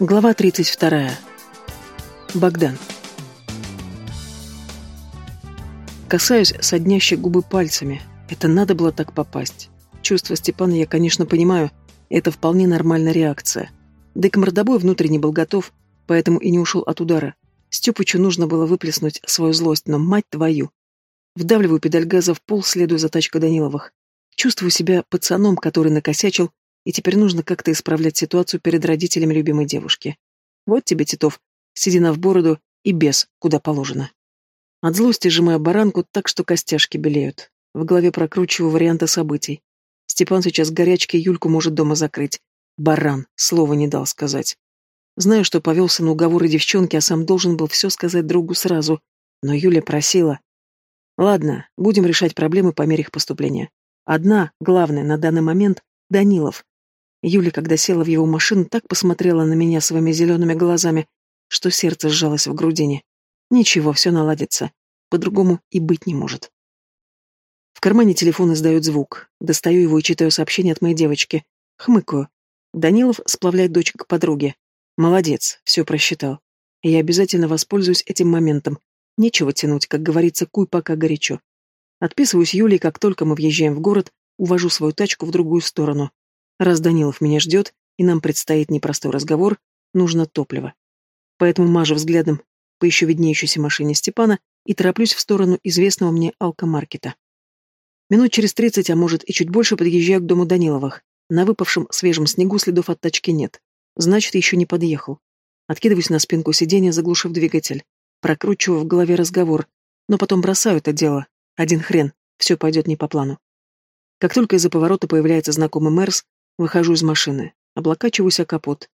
Глава 32. Богдан. Касаюсь соднящей губы пальцами. Это надо было так попасть. Чувство Степана я, конечно, понимаю. Это вполне нормальная реакция. Да и к мордобою внутренне был готов, поэтому и не ушел от удара. Степычу нужно было выплеснуть свою злость, но мать твою. Вдавливаю педаль газа в пол, следуя за тачкой Даниловых. Чувствую себя пацаном, который накосячил и теперь нужно как-то исправлять ситуацию перед родителями любимой девушки. Вот тебе, Титов, седина в бороду и без, куда положено. От злости сжимаю баранку так, что костяшки белеют. В голове прокручиваю варианты событий. Степан сейчас горячки Юльку может дома закрыть. Баран, слова не дал сказать. Знаю, что повелся на уговоры девчонки, а сам должен был все сказать другу сразу. Но Юля просила. Ладно, будем решать проблемы по мере их поступления. Одна, главная на данный момент, Данилов. Юля, когда села в его машину, так посмотрела на меня своими зелеными глазами, что сердце сжалось в грудине. Ничего, все наладится. По-другому и быть не может. В кармане телефон издает звук. Достаю его и читаю сообщение от моей девочки. Хмыкаю. Данилов сплавляет дочь к подруге. Молодец, все просчитал. Я обязательно воспользуюсь этим моментом. Нечего тянуть, как говорится, куй пока горячо. Отписываюсь Юлей, как только мы въезжаем в город, увожу свою тачку в другую сторону. Раз Данилов меня ждет, и нам предстоит непростой разговор, нужно топливо. Поэтому мажу взглядом по еще виднеющейся машине Степана и тороплюсь в сторону известного мне алкомаркета. Минут через тридцать, а может и чуть больше, подъезжаю к дому Даниловых. На выпавшем свежем снегу следов от тачки нет. Значит, еще не подъехал. Откидываюсь на спинку сиденья, заглушив двигатель. Прокручиваю в голове разговор, но потом бросаю это дело. Один хрен, все пойдет не по плану. Как только из-за поворота появляется знакомый Мерс, Выхожу из машины, облокачиваюсь о капот.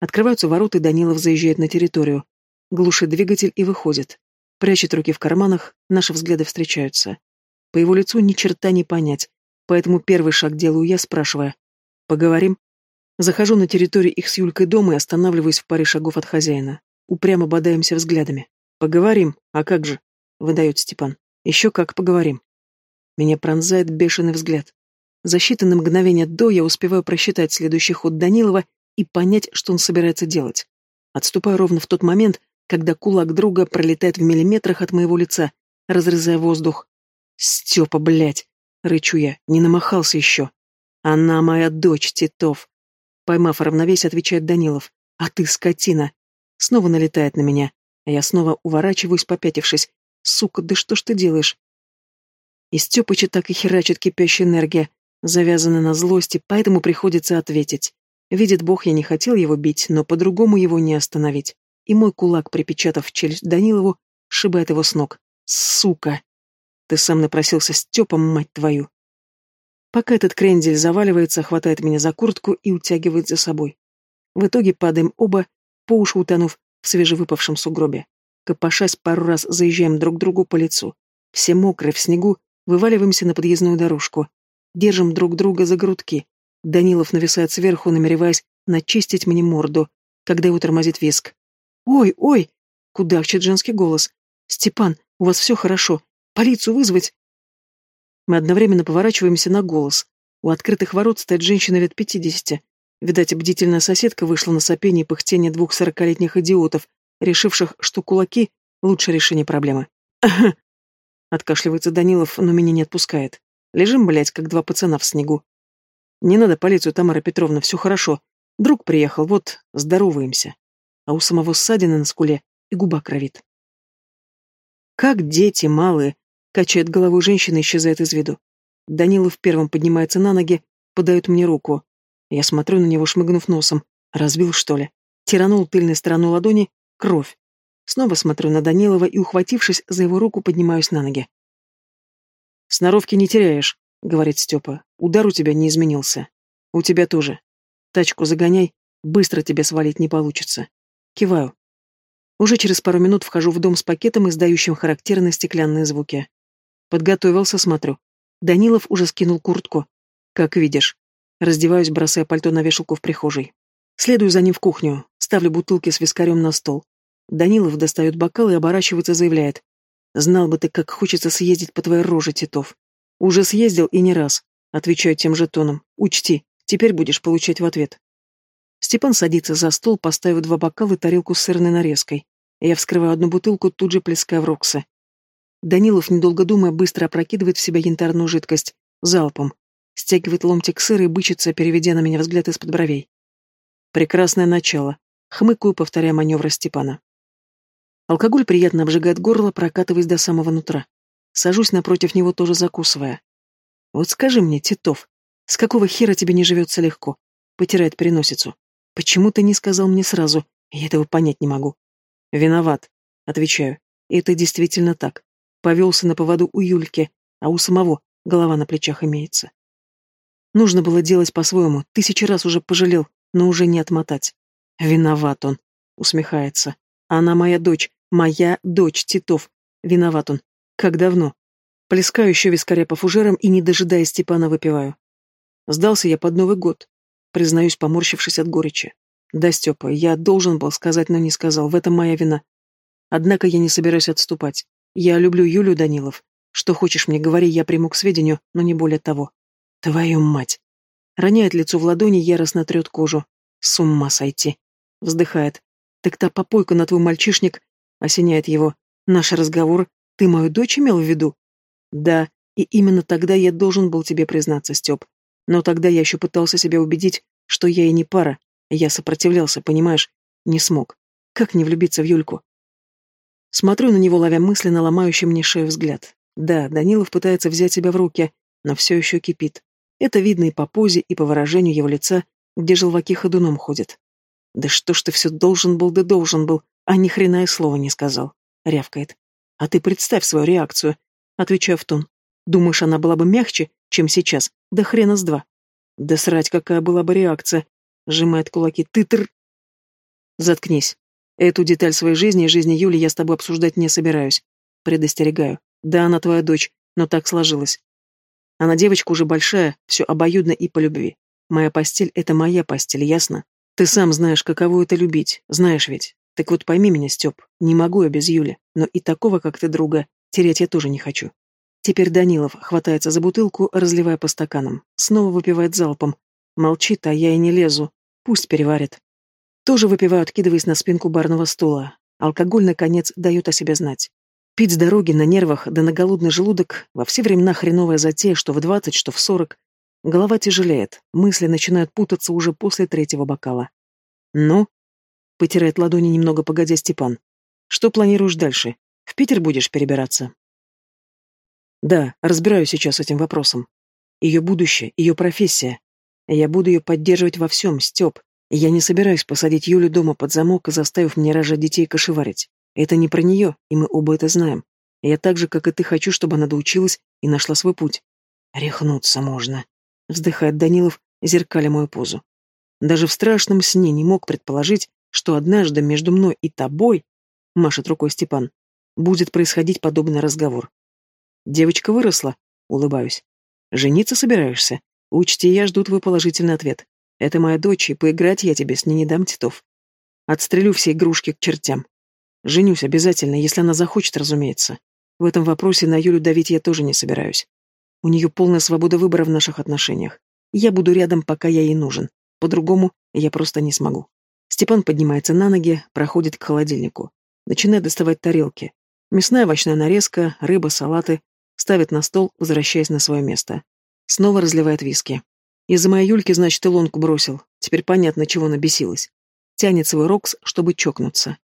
Открываются ворота, и Данилов заезжает на территорию. Глушит двигатель и выходит. Прячет руки в карманах, наши взгляды встречаются. По его лицу ни черта не понять, поэтому первый шаг делаю я, спрашивая. «Поговорим?» Захожу на территорию их с Юлькой дома и останавливаюсь в паре шагов от хозяина. Упрямо бодаемся взглядами. «Поговорим? А как же?» — выдает Степан. «Еще как поговорим». Меня пронзает бешеный взгляд. За считанные мгновения до я успеваю просчитать следующий ход Данилова и понять, что он собирается делать. Отступаю ровно в тот момент, когда кулак друга пролетает в миллиметрах от моего лица, разрезая воздух. «Степа, блядь!» — рычу я, не намахался еще. «Она моя дочь, Титов!» Поймав равновесие, отвечает Данилов. «А ты скотина!» Снова налетает на меня, а я снова уворачиваюсь, попятившись. «Сука, да что ж ты делаешь?» Из Степыча так и херачит кипящая энергия, Завязаны на злости, поэтому приходится ответить. Видит Бог, я не хотел его бить, но по-другому его не остановить. И мой кулак, припечатав челюсть Данилову, сшибает его с ног. Сука! Ты сам напросился Степом, мать твою. Пока этот крендель заваливается, хватает меня за куртку и утягивает за собой. В итоге падаем оба, по уши утонув в свежевыпавшем сугробе. Копошась пару раз заезжаем друг другу по лицу. Все мокрые в снегу, вываливаемся на подъездную дорожку. Держим друг друга за грудки. Данилов нависает сверху, намереваясь начистить мне морду, когда его тормозит виск. «Ой, ой!» — кудахчет женский голос. «Степан, у вас все хорошо. Полицию вызвать?» Мы одновременно поворачиваемся на голос. У открытых ворот стоит женщина лет пятидесяти. Видать, бдительная соседка вышла на сопение и пыхтение двух сорокалетних идиотов, решивших, что кулаки — лучшее решение проблемы. Откашливается Данилов, но меня не отпускает. Лежим, блядь, как два пацана в снегу. Не надо полицию, Тамара Петровна, все хорошо. Друг приехал, вот, здороваемся. А у самого ссадина на скуле и губа кровит. Как дети малые, качает головой женщина и исчезает из виду. Данилов первым поднимается на ноги, подает мне руку. Я смотрю на него, шмыгнув носом. Разбил, что ли? Тиранул тыльной стороной ладони. Кровь. Снова смотрю на Данилова и, ухватившись за его руку, поднимаюсь на ноги. «Сноровки не теряешь», — говорит Степа. «Удар у тебя не изменился. У тебя тоже. Тачку загоняй, быстро тебе свалить не получится». Киваю. Уже через пару минут вхожу в дом с пакетом, издающим характерные стеклянные звуки. Подготовился, смотрю. Данилов уже скинул куртку. Как видишь. Раздеваюсь, бросая пальто на вешалку в прихожей. Следую за ним в кухню, ставлю бутылки с вискарем на стол. Данилов достает бокал и оборачивается, заявляет. Знал бы ты, как хочется съездить по твоей роже, Титов. Уже съездил и не раз. Отвечаю тем же тоном. Учти, теперь будешь получать в ответ. Степан садится за стол, поставив два бокала и тарелку с сырной нарезкой. Я вскрываю одну бутылку, тут же плеская в Роксы. Данилов, недолго думая, быстро опрокидывает в себя янтарную жидкость. Залпом. Стягивает ломтик сыра и бычится, переведя на меня взгляд из-под бровей. Прекрасное начало. Хмыкаю, повторяя маневры Степана. Алкоголь приятно обжигает горло, прокатываясь до самого нутра. Сажусь напротив него, тоже закусывая. «Вот скажи мне, Титов, с какого хера тебе не живется легко?» Потирает переносицу. «Почему ты не сказал мне сразу? Я этого понять не могу». «Виноват», — отвечаю. Это действительно так. Повелся на поводу у Юльки, а у самого голова на плечах имеется. Нужно было делать по-своему, тысячи раз уже пожалел, но уже не отмотать. Виноват он, усмехается. Она моя дочь, моя дочь, Титов. Виноват он. Как давно? Плескаю еще вискаря по фужерам и, не дожидаясь Степана, выпиваю. Сдался я под Новый год. Признаюсь, поморщившись от горечи. Да, Степа, я должен был сказать, но не сказал. В этом моя вина. Однако я не собираюсь отступать. Я люблю Юлю Данилов. Что хочешь мне говори, я приму к сведению, но не более того. Твою мать. Роняет лицо в ладони, яростно трет кожу. С ума сойти. Вздыхает. Так та попойка на твой мальчишник осеняет его. Наш разговор. Ты мою дочь имел в виду? Да, и именно тогда я должен был тебе признаться, Степ. Но тогда я еще пытался себя убедить, что я и не пара. Я сопротивлялся, понимаешь? Не смог. Как не влюбиться в Юльку? Смотрю на него, ловя мысленно ломающий мне шею взгляд. Да, Данилов пытается взять себя в руки, но все еще кипит. Это видно и по позе, и по выражению его лица, где желваки ходуном ходят. Да что ж ты все должен был, да должен был, а ни хрена и слова не сказал. Рявкает. А ты представь свою реакцию. Отвечаю в тон. Думаешь, она была бы мягче, чем сейчас? Да хрена с два. Да срать, какая была бы реакция. Сжимает кулаки. Ты тр... Заткнись. Эту деталь своей жизни и жизни Юли я с тобой обсуждать не собираюсь. Предостерегаю. Да, она твоя дочь, но так сложилось. Она девочка уже большая, все обоюдно и по любви. Моя постель — это моя постель, ясно? Ты сам знаешь, каково это любить, знаешь ведь. Так вот пойми меня, Степ, не могу я без Юли, но и такого, как ты, друга, терять я тоже не хочу. Теперь Данилов хватается за бутылку, разливая по стаканам. Снова выпивает залпом. Молчит, а я и не лезу. Пусть переварит. Тоже выпиваю, откидываясь на спинку барного стула. Алкоголь, наконец, дает о себе знать. Пить с дороги на нервах, да на голодный желудок, во все времена хреновая затея, что в двадцать, что в сорок. Голова тяжелеет, мысли начинают путаться уже после третьего бокала. «Ну?» — потирает ладони немного погодя Степан. «Что планируешь дальше? В Питер будешь перебираться?» «Да, разбираюсь сейчас с этим вопросом. Ее будущее, ее профессия. Я буду ее поддерживать во всем, Степ. Я не собираюсь посадить Юлю дома под замок, заставив мне рожать детей кошеварить. Это не про нее, и мы оба это знаем. Я так же, как и ты, хочу, чтобы она доучилась и нашла свой путь. Рехнуться можно. Вздыхает Данилов, зеркаля мою позу. Даже в страшном сне не мог предположить, что однажды между мной и тобой, машет рукой Степан, будет происходить подобный разговор. Девочка выросла, улыбаюсь. Жениться собираешься? Учти, я жду твой положительный ответ. Это моя дочь, и поиграть я тебе с ней не дам, Титов. Отстрелю все игрушки к чертям. Женюсь обязательно, если она захочет, разумеется. В этом вопросе на Юлю давить я тоже не собираюсь. У нее полная свобода выбора в наших отношениях. Я буду рядом, пока я ей нужен. По-другому я просто не смогу. Степан поднимается на ноги, проходит к холодильнику. Начинает доставать тарелки. Мясная овощная нарезка, рыба, салаты. Ставит на стол, возвращаясь на свое место. Снова разливает виски. Из-за моей Юльки, значит, и лонку бросил. Теперь понятно, чего набесилась. Тянет свой рокс, чтобы чокнуться.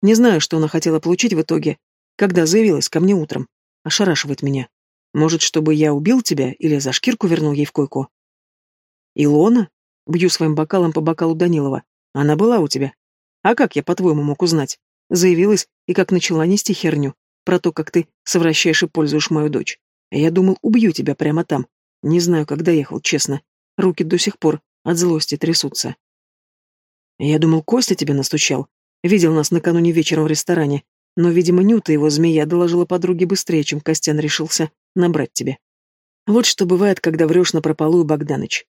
Не знаю, что она хотела получить в итоге, когда заявилась ко мне утром. Ошарашивает меня. Может, чтобы я убил тебя или за шкирку вернул ей в койку? Илона? Бью своим бокалом по бокалу Данилова. Она была у тебя. А как я, по-твоему, мог узнать? Заявилась и как начала нести херню про то, как ты совращаешь и пользуешь мою дочь. Я думал, убью тебя прямо там. Не знаю, когда ехал, честно. Руки до сих пор от злости трясутся. Я думал, Костя тебе настучал. Видел нас накануне вечером в ресторане, но, видимо, Нюта его змея доложила подруге быстрее, чем Костян решился набрать тебе. Вот что бывает, когда врешь на прополую, Богданыч.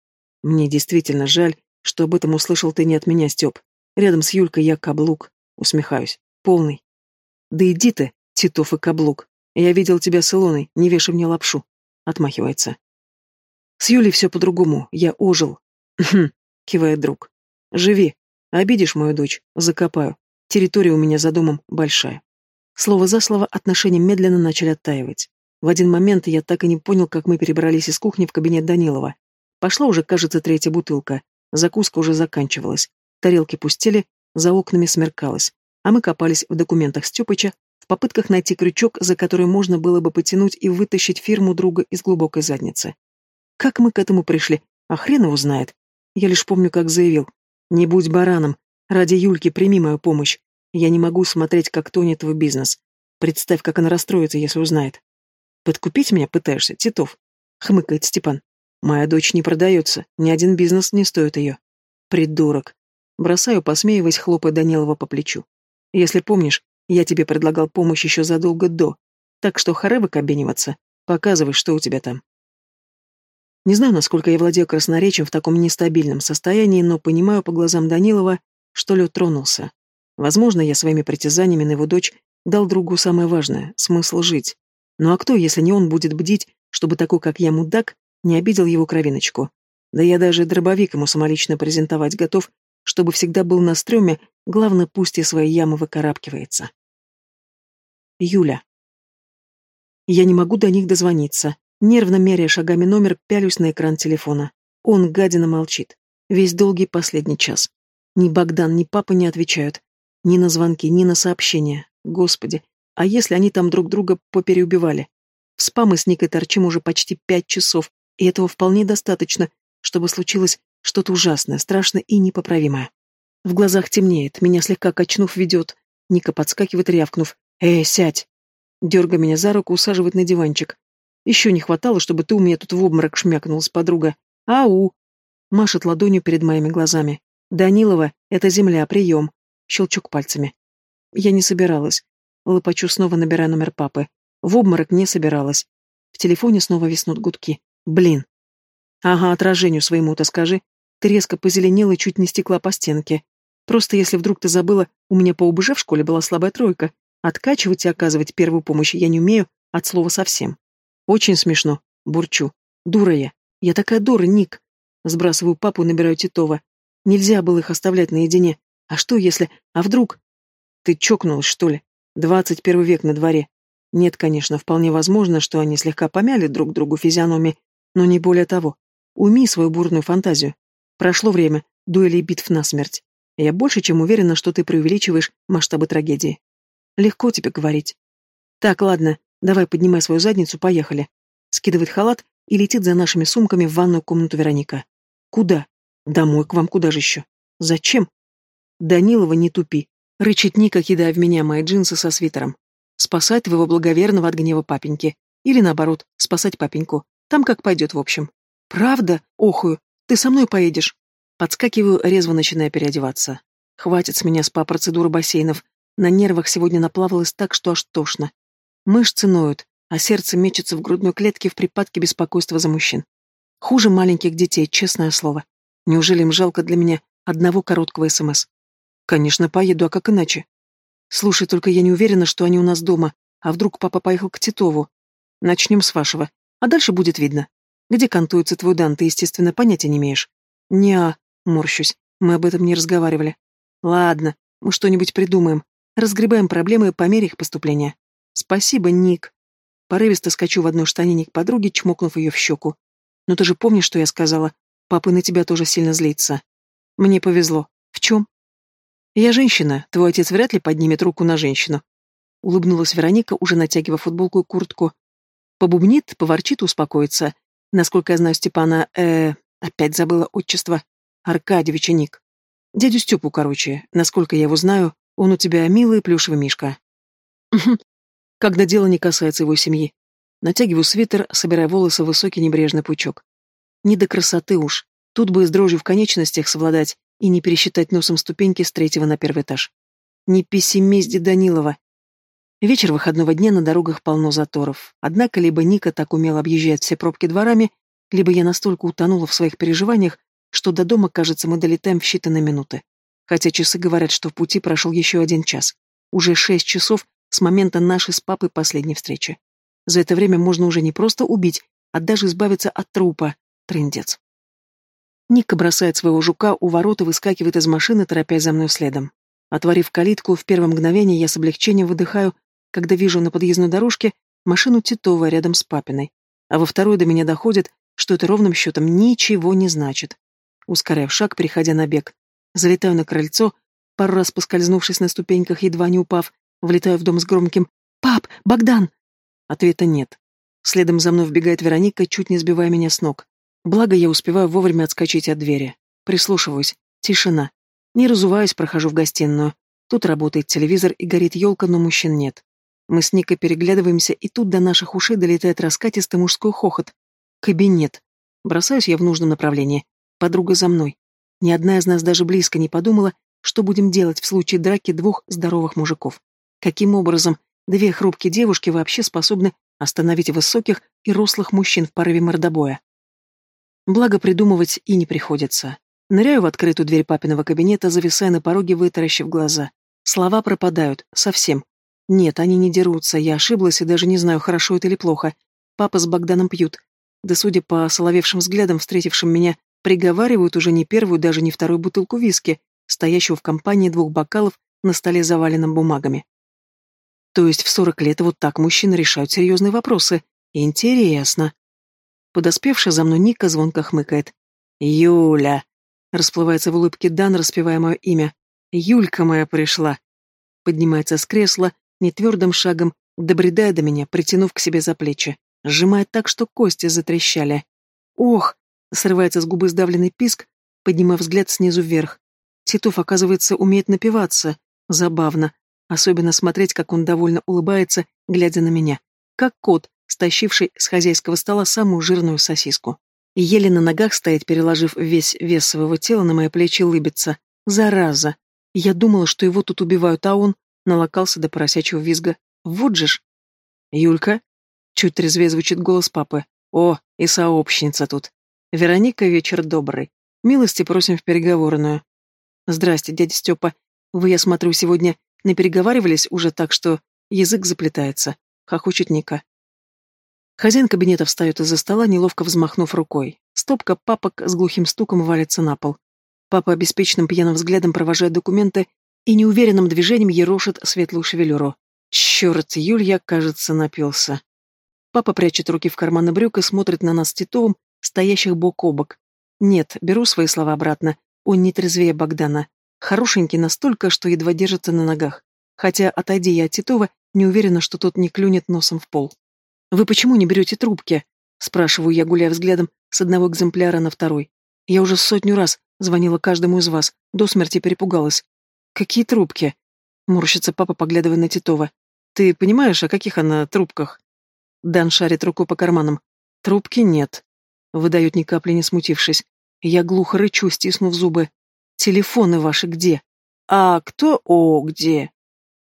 Мне действительно жаль, что об этом услышал ты не от меня, Степ. Рядом с Юлькой я каблук. Усмехаюсь. Полный. Да иди ты, Титов и каблук. Я видел тебя с Илоной, не вешай мне лапшу. Отмахивается. С Юлей все по-другому. Я ожил. кивает друг. Живи. Обидишь мою дочь, закопаю. Территория у меня за домом большая. Слово за слово отношения медленно начали оттаивать. В один момент я так и не понял, как мы перебрались из кухни в кабинет Данилова. Пошла уже, кажется, третья бутылка. Закуска уже заканчивалась. Тарелки пустели, за окнами смеркалось. А мы копались в документах Степыча в попытках найти крючок, за который можно было бы потянуть и вытащить фирму друга из глубокой задницы. Как мы к этому пришли, а хрен его знает. Я лишь помню, как заявил. «Не будь бараном. Ради Юльки прими мою помощь. Я не могу смотреть, как тонет твой бизнес. Представь, как она расстроится, если узнает. Подкупить меня пытаешься, Титов? Хмыкает Степан. Моя дочь не продается, ни один бизнес не стоит ее. Придурок. Бросаю, посмеиваясь, хлопая Данилова по плечу. Если помнишь, я тебе предлагал помощь еще задолго до, так что харе выкобениваться. Показывай, что у тебя там. Не знаю, насколько я владею красноречием в таком нестабильном состоянии, но понимаю по глазам Данилова, что лед тронулся. Возможно, я своими притязаниями на его дочь дал другу самое важное — смысл жить. Ну а кто, если не он, будет бдить, чтобы такой, как я, мудак, не обидел его кровиночку? Да я даже дробовик ему самолично презентовать готов, чтобы всегда был на стреме, главное, пусть и свои ямы выкарабкивается. Юля. Я не могу до них дозвониться. Нервно меряя шагами номер, пялюсь на экран телефона. Он, гадина, молчит. Весь долгий последний час. Ни Богдан, ни папа не отвечают. Ни на звонки, ни на сообщения. Господи, а если они там друг друга попереубивали? В спа мы с Никой торчим уже почти пять часов, и этого вполне достаточно, чтобы случилось что-то ужасное, страшное и непоправимое. В глазах темнеет, меня слегка качнув ведет. Ника подскакивает, рявкнув. «Эй, сядь!» Дерга меня за руку, усаживает на диванчик. Еще не хватало, чтобы ты у меня тут в обморок шмякнулась, подруга. «Ау!» Машет ладонью перед моими глазами. «Данилова, это земля, прием!» Щелчок пальцами. Я не собиралась. Лопачу снова набирая номер папы. В обморок не собиралась. В телефоне снова виснут гудки. Блин. Ага, отражению своему-то скажи. Ты резко позеленела и чуть не стекла по стенке. Просто если вдруг ты забыла, у меня по УБЖ в школе была слабая тройка. Откачивать и оказывать первую помощь я не умею, от слова совсем. Очень смешно. Бурчу. Дура я. Я такая дура, Ник. Сбрасываю папу и набираю Титова. Нельзя было их оставлять наедине. А что если... А вдруг... Ты чокнулась, что ли? Двадцать первый век на дворе. Нет, конечно, вполне возможно, что они слегка помяли друг другу физиономии, но не более того. Уми свою бурную фантазию. Прошло время, дуэли и битв насмерть. Я больше чем уверена, что ты преувеличиваешь масштабы трагедии. Легко тебе говорить. Так, ладно, давай поднимай свою задницу, поехали. Скидывает халат и летит за нашими сумками в ванную комнату Вероника. Куда? Домой, к вам куда же еще? Зачем? Данилова, не тупи. Рычит Ника, кидая в меня мои джинсы со свитером. Спасать твоего благоверного от гнева папеньки. Или наоборот, спасать папеньку. Там как пойдет, в общем. Правда? Охую. Ты со мной поедешь? Подскакиваю, резво начиная переодеваться. Хватит с меня спа-процедуры бассейнов. На нервах сегодня наплавалось так, что аж тошно. Мышцы ноют, а сердце мечется в грудной клетке в припадке беспокойства за мужчин. Хуже маленьких детей, честное слово. Неужели им жалко для меня одного короткого СМС? Конечно, поеду, а как иначе? Слушай, только я не уверена, что они у нас дома. А вдруг папа поехал к Титову? Начнем с вашего. А дальше будет видно. Где кантуется твой дан, ты, естественно, понятия не имеешь. Неа, морщусь. Мы об этом не разговаривали. Ладно, мы что-нибудь придумаем. Разгребаем проблемы по мере их поступления. Спасибо, Ник. Порывисто скачу в одной штанине к подруге, чмокнув ее в щеку. Но ты же помнишь, что я сказала? Папа на тебя тоже сильно злится. Мне повезло. В чем? «Я женщина, твой отец вряд ли поднимет руку на женщину», — улыбнулась Вероника, уже натягивая футболку и куртку. Побубнит, поворчит, успокоится. Насколько я знаю Степана, э, опять забыла отчество, Аркадьевича Ник. Дядю Степу, короче, насколько я его знаю, он у тебя милый плюшевый мишка. Когда дело не касается его семьи. Натягиваю свитер, собирая волосы в высокий небрежный пучок. Не до красоты уж. Тут бы с дрожью в конечностях совладать, и не пересчитать носом ступеньки с третьего на первый этаж. Не пессимизди Данилова. Вечер выходного дня на дорогах полно заторов. Однако либо Ника так умело объезжает все пробки дворами, либо я настолько утонула в своих переживаниях, что до дома, кажется, мы долетаем в считанные минуты. Хотя часы говорят, что в пути прошел еще один час. Уже шесть часов с момента нашей с папой последней встречи. За это время можно уже не просто убить, а даже избавиться от трупа. Трындец. Ника бросает своего жука у ворот и выскакивает из машины, торопясь за мной следом. Отворив калитку, в первое мгновение я с облегчением выдыхаю, когда вижу на подъездной дорожке машину Титова рядом с папиной. А во второй до меня доходит, что это ровным счетом ничего не значит. Ускоряю шаг, переходя на бег. Залетаю на крыльцо, пару раз поскользнувшись на ступеньках, едва не упав, влетаю в дом с громким «Пап! Богдан!» Ответа нет. Следом за мной вбегает Вероника, чуть не сбивая меня с ног. Благо, я успеваю вовремя отскочить от двери. Прислушиваюсь. Тишина. Не разуваясь, прохожу в гостиную. Тут работает телевизор и горит елка, но мужчин нет. Мы с Никой переглядываемся, и тут до наших ушей долетает раскатистый мужской хохот. Кабинет. Бросаюсь я в нужном направлении. Подруга за мной. Ни одна из нас даже близко не подумала, что будем делать в случае драки двух здоровых мужиков. Каким образом две хрупкие девушки вообще способны остановить высоких и рослых мужчин в порыве мордобоя? Благо придумывать и не приходится. Ныряю в открытую дверь папиного кабинета, зависая на пороге, вытаращив глаза. Слова пропадают. Совсем. Нет, они не дерутся. Я ошиблась и даже не знаю, хорошо это или плохо. Папа с Богданом пьют. Да, судя по соловевшим взглядам, встретившим меня, приговаривают уже не первую, даже не вторую бутылку виски, стоящую в компании двух бокалов на столе, заваленном бумагами. То есть в сорок лет вот так мужчины решают серьезные вопросы. Интересно. Подоспевшая за мной Ника звонко хмыкает. «Юля!» Расплывается в улыбке Дан, распевая мое имя. «Юлька моя пришла!» Поднимается с кресла, нетвердым шагом, добредая до меня, притянув к себе за плечи. Сжимает так, что кости затрещали. «Ох!» Срывается с губы сдавленный писк, поднимая взгляд снизу вверх. Титов, оказывается, умеет напиваться. Забавно. Особенно смотреть, как он довольно улыбается, глядя на меня. Как кот, стащивший с хозяйского стола самую жирную сосиску. Еле на ногах стоит, переложив весь вес своего тела на мои плечи, улыбится. Зараза! Я думала, что его тут убивают, а он налокался до поросячьего визга. Вот же ж! Юлька? Чуть трезвее звучит голос папы. О, и сообщница тут. Вероника, вечер добрый. Милости просим в переговорную. Здрасте, дядя Степа. Вы, я смотрю, сегодня не переговаривались уже так, что язык заплетается. Хохочет Ника. Хозяин кабинета встает из-за стола, неловко взмахнув рукой. Стопка папок с глухим стуком валится на пол. Папа обеспеченным пьяным взглядом провожает документы и неуверенным движением ерошит светлую шевелюру. Черт, Юлья, кажется, напился. Папа прячет руки в карманы брюк и смотрит на нас с Титовым, стоящих бок о бок. Нет, беру свои слова обратно. Он не трезвее Богдана. Хорошенький настолько, что едва держится на ногах. Хотя, отойди я от Титова, не уверена, что тот не клюнет носом в пол. «Вы почему не берете трубки?» — спрашиваю я, гуляя взглядом с одного экземпляра на второй. «Я уже сотню раз звонила каждому из вас, до смерти перепугалась». «Какие трубки?» — морщится папа, поглядывая на Титова. «Ты понимаешь, о каких она трубках?» Дан шарит руку по карманам. «Трубки нет», — выдает ни капли не смутившись. Я глухо рычу, стиснув зубы. «Телефоны ваши где?» «А кто? О, где?»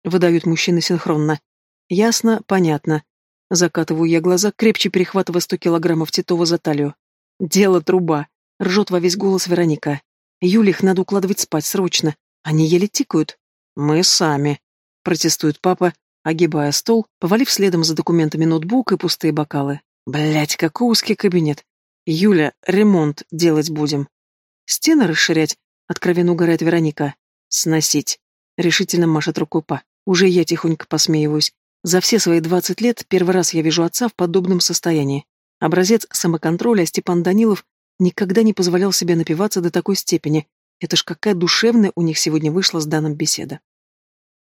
Выдают мужчины синхронно. «Ясно, понятно. Закатываю я глаза, крепче перехватывая сто килограммов Титова за талию. «Дело труба!» — ржет во весь голос Вероника. «Юлих надо укладывать спать срочно. Они еле тикают». «Мы сами», — протестует папа, огибая стол, повалив следом за документами ноутбук и пустые бокалы. Блять, какой узкий кабинет. Юля, ремонт делать будем. Стены расширять, откровенно угорает Вероника. Сносить. Решительно машет рукой па. Уже я тихонько посмеиваюсь. За все свои двадцать лет первый раз я вижу отца в подобном состоянии. Образец самоконтроля Степан Данилов никогда не позволял себе напиваться до такой степени. Это ж какая душевная у них сегодня вышла с данным беседа.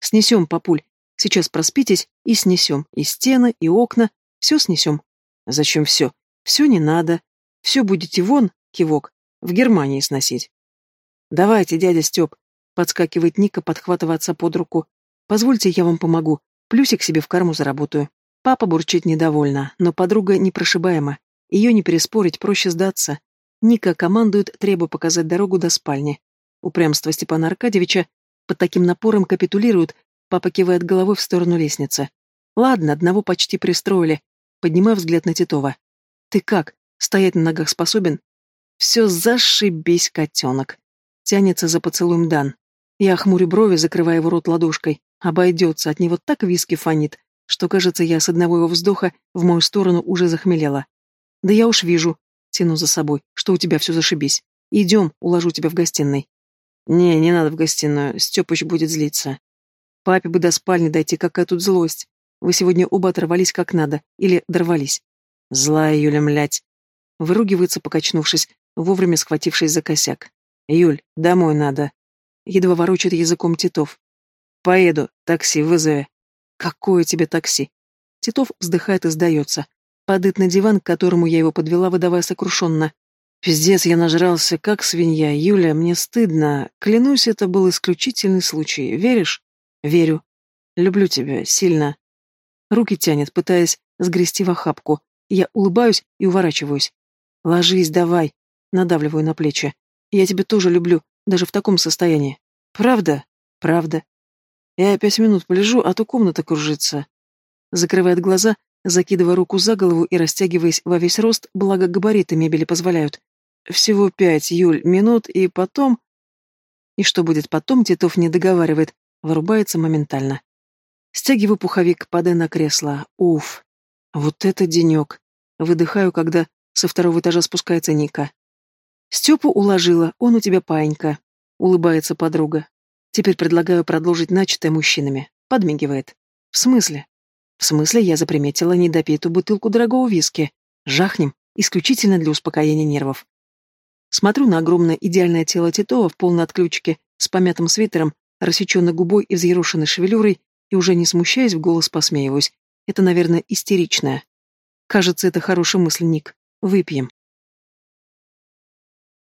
Снесем, папуль. Сейчас проспитесь и снесем. И стены, и окна. Все снесем. Зачем все? Все не надо. Все будете вон, кивок, в Германии сносить. Давайте, дядя Степ. Подскакивает Ника, подхватывая отца под руку. Позвольте, я вам помогу. Плюсик себе в карму заработаю. Папа бурчит недовольно, но подруга непрошибаема. Ее не переспорить, проще сдаться. Ника командует, требуя показать дорогу до спальни. Упрямство Степана Аркадьевича под таким напором капитулирует, папа кивает головой в сторону лестницы. Ладно, одного почти пристроили. Поднимаю взгляд на Титова. Ты как? Стоять на ногах способен? Все зашибись, котенок. Тянется за поцелуем Дан. Я хмурю брови, закрывая его рот ладошкой. Обойдется, от него так виски фонит, что, кажется, я с одного его вздоха в мою сторону уже захмелела. Да я уж вижу, тяну за собой, что у тебя все зашибись. Идем, уложу тебя в гостиной. Не, не надо в гостиную, Степыч будет злиться. Папе бы до спальни дойти, какая тут злость. Вы сегодня оба оторвались как надо, или дорвались. Злая Юля, млять. Выругивается, покачнувшись, вовремя схватившись за косяк. Юль, домой надо. Едва ворочает языком Титов. Поеду, такси вызови. Какое тебе такси? Титов вздыхает и сдается. Падает на диван, к которому я его подвела, выдавая сокрушенно. Пиздец, я нажрался, как свинья. Юля, мне стыдно. Клянусь, это был исключительный случай. Веришь? Верю. Люблю тебя. Сильно. Руки тянет, пытаясь сгрести в охапку. Я улыбаюсь и уворачиваюсь. Ложись, давай. Надавливаю на плечи. Я тебя тоже люблю, даже в таком состоянии. Правда? Правда. Я пять минут полежу, а то комната кружится. Закрывает глаза, закидывая руку за голову и растягиваясь во весь рост, благо габариты мебели позволяют. Всего пять, Юль, минут, и потом... И что будет потом, Титов не договаривает, вырубается моментально. Стягиваю пуховик, падая на кресло. Уф. Вот это денек. Выдыхаю, когда со второго этажа спускается Ника. Степу уложила, он у тебя паинька. Улыбается подруга. Теперь предлагаю продолжить начатое мужчинами. Подмигивает. В смысле? В смысле, я заприметила недопитую бутылку дорогого виски. Жахнем, исключительно для успокоения нервов. Смотрю на огромное идеальное тело Титова в полной отключке, с помятым свитером, рассеченной губой и взъерошенной шевелюрой, и уже не смущаясь, в голос посмеиваюсь. Это, наверное, истеричное. Кажется, это хорошая мысль, Ник. Выпьем.